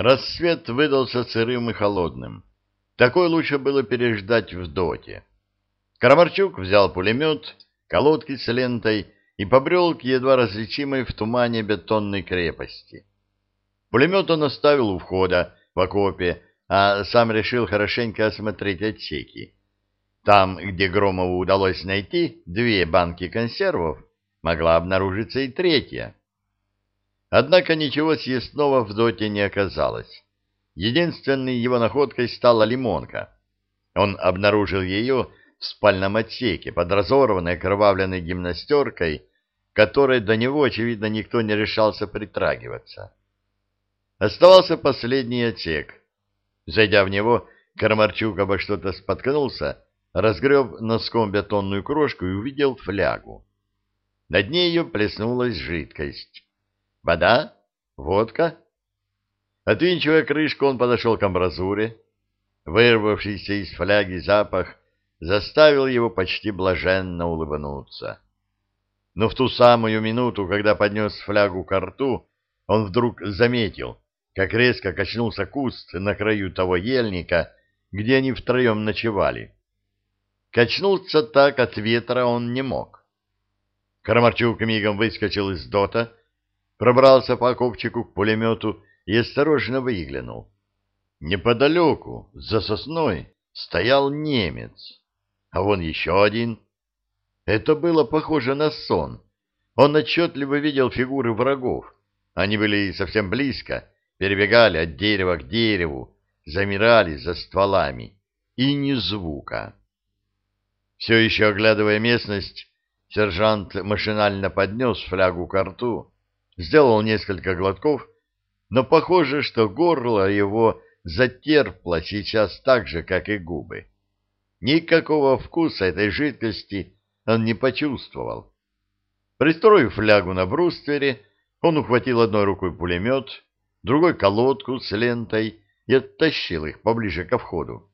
Рассвет выдался сырым и холодным. Такой лучше было переждать в доте. Карамарчук взял пулемет, колодки с лентой и побрел к едва различимой в тумане бетонной крепости. Пулемет он оставил у входа в окопе, а сам решил хорошенько осмотреть отсеки. Там, где Громову удалось найти две банки консервов, могла обнаружиться и третья. Однако ничего съестного в доте не оказалось. Единственной его находкой стала лимонка. Он обнаружил ее в спальном отсеке под разорванной кровавленной гимнастеркой, которой до него, очевидно, никто не решался притрагиваться. Оставался последний отсек. Зайдя в него, Кармарчук обо что-то споткнулся, разгреб носком бетонную крошку и увидел флягу. На дне ее плеснулась жидкость. Вода? Водка? Отвинчивая крышку, он подошел к амбразуре. Вырвавшийся из фляги запах заставил его почти блаженно улыбнуться. Но в ту самую минуту, когда поднес флягу к рту, он вдруг заметил, как резко качнулся куст на краю того ельника, где они втроем ночевали. Качнуться так от ветра он не мог. Кармарчук мигом выскочил из дота, пробрался по окопчику к пулемету и осторожно выглянул. Неподалеку, за сосной, стоял немец, а вон еще один. Это было похоже на сон. Он отчетливо видел фигуры врагов. Они были совсем близко, перебегали от дерева к дереву, замирали за стволами. И ни звука. Все еще оглядывая местность, сержант машинально поднес флягу к рту, сделал несколько глотков, но похоже, что горло его затерпло сейчас так же, как и губы. Никакого вкуса этой жидкости он не почувствовал. Пристроив флягу на бруствере, он ухватил одной рукой пулемет, другой колодку с лентой и оттащил их поближе ко входу.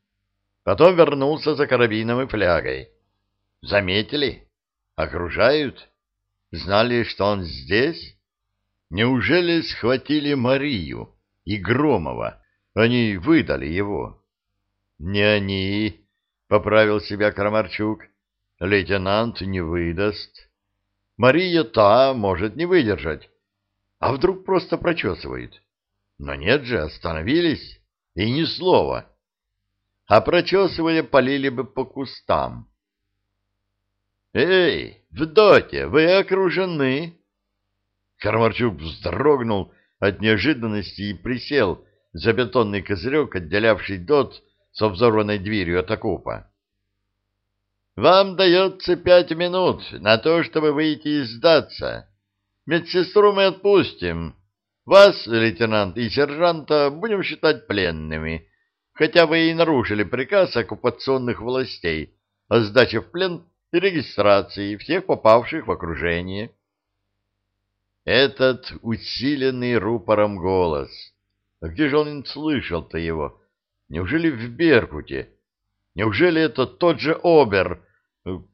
Потом вернулся за карабином и флягой. Заметили? Окружают? Знали, что он здесь? Неужели схватили Марию и Громова? Они выдали его. Не они, — поправил себя Крамарчук. Лейтенант не выдаст. Мария та может не выдержать. А вдруг просто прочесывает? Но нет же, остановились. И ни слова. А прочесывая, полили бы по кустам. «Эй, в доте, вы окружены!» Кармарчук вздрогнул от неожиданности и присел за бетонный козырек, отделявший дот со взорванной дверью от окопа. «Вам дается пять минут на то, чтобы выйти и сдаться. Медсестру мы отпустим. Вас, лейтенант и сержанта, будем считать пленными, хотя вы и нарушили приказ оккупационных властей о сдаче в плен и регистрации всех попавших в окружение». Этот усиленный рупором голос. А где же он слышал-то его? Неужели в Беркуте? Неужели это тот же Обер,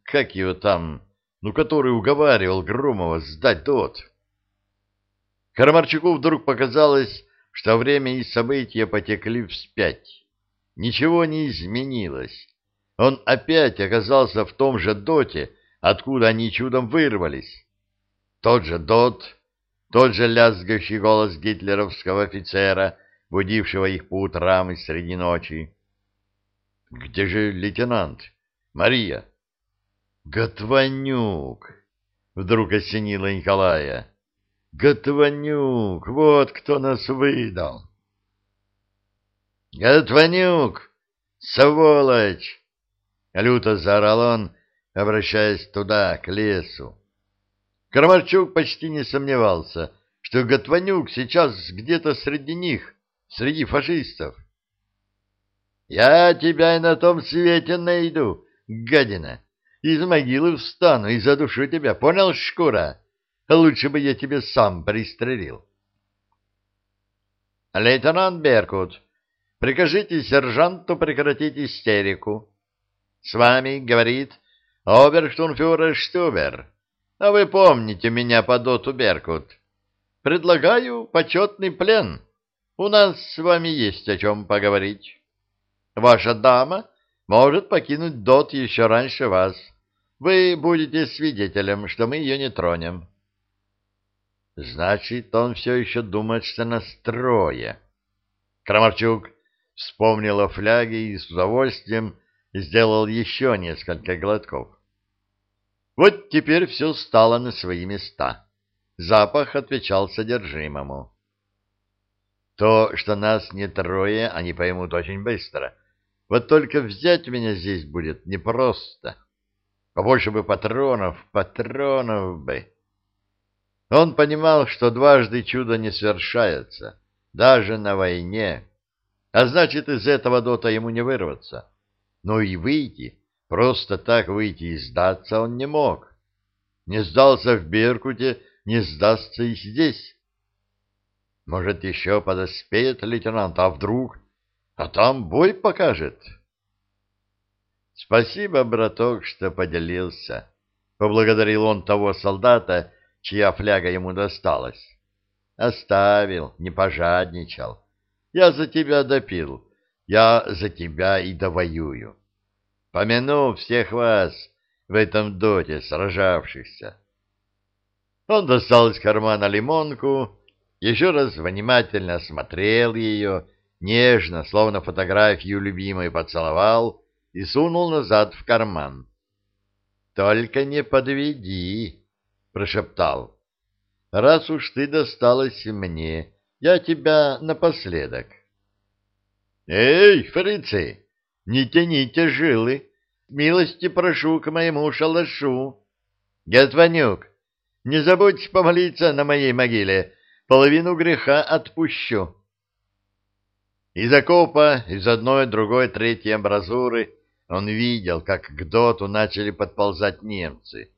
как его там, ну, который уговаривал Громова сдать тот? Карамарчуку вдруг показалось, что время и события потекли вспять. Ничего не изменилось. Он опять оказался в том же доте, откуда они чудом вырвались. Тот же дот, тот же лязгающий голос гитлеровского офицера, будившего их по утрам и среди ночи. — Где же лейтенант? Мария? — Готванюк! — вдруг осенило Николая. — Готванюк! Вот кто нас выдал! — Готванюк! Сволочь! — люто заорал он, обращаясь туда, к лесу. Крамарчук почти не сомневался, что Готванюк сейчас где-то среди них, среди фашистов. «Я тебя и на том свете найду, гадина! Из могилы встану и задушу тебя, понял, шкура? Лучше бы я тебе сам пристрелил». «Лейтенант Беркут, прикажите сержанту прекратить истерику. С вами, — говорит, — оберштурмфюрер Штубер». А вы помните меня по доту Беркут. Предлагаю почетный плен. у нас с вами есть о чем поговорить. Ваша дама может покинуть ДОТ еще раньше вас. Вы будете свидетелем, что мы ее не тронем. Значит, он все еще думает, что настрое. Крамарчук вспомнил о фляге и с удовольствием сделал еще несколько глотков. Вот теперь все стало на свои места. Запах отвечал содержимому. То, что нас не трое, они поймут очень быстро. Вот только взять меня здесь будет непросто. Побольше бы патронов, патронов бы. Он понимал, что дважды чудо не совершается, даже на войне. А значит, из этого дота ему не вырваться. Но и выйти, просто так выйти и сдаться он не мог. Не сдался в Беркуте, не сдастся и здесь. Может, еще подоспеет лейтенант, а вдруг? А там бой покажет. Спасибо, браток, что поделился. Поблагодарил он того солдата, чья фляга ему досталась. Оставил, не пожадничал. Я за тебя допил, я за тебя и довоюю. Помяну всех вас в этом доте сражавшихся. Он достал из кармана лимонку, еще раз внимательно осмотрел ее, нежно, словно фотографию любимой поцеловал и сунул назад в карман. — Только не подведи, — прошептал. — Раз уж ты досталась мне, я тебя напоследок. — Эй, фрицы, не тяните жилы, милости прошу к моему шалашу. Гетванюк, не забудь помолиться на моей могиле, половину греха отпущу. Из окопа, из одной, другой, третьей амбразуры он видел, как к доту начали подползать немцы.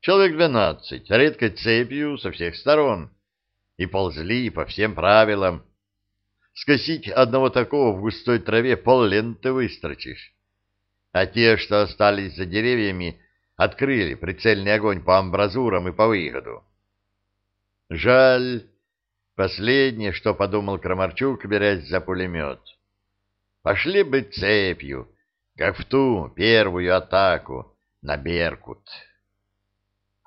Человек двенадцать, редкой цепью со всех сторон. И ползли по всем правилам. Скосить одного такого в густой траве полленты выстрочишь. А те, что остались за деревьями, открыли прицельный огонь по амбразурам и по выходу. Жаль, Последнее, что подумал Крамарчук, берясь за пулемет. Пошли бы цепью, как в ту первую атаку на Беркут.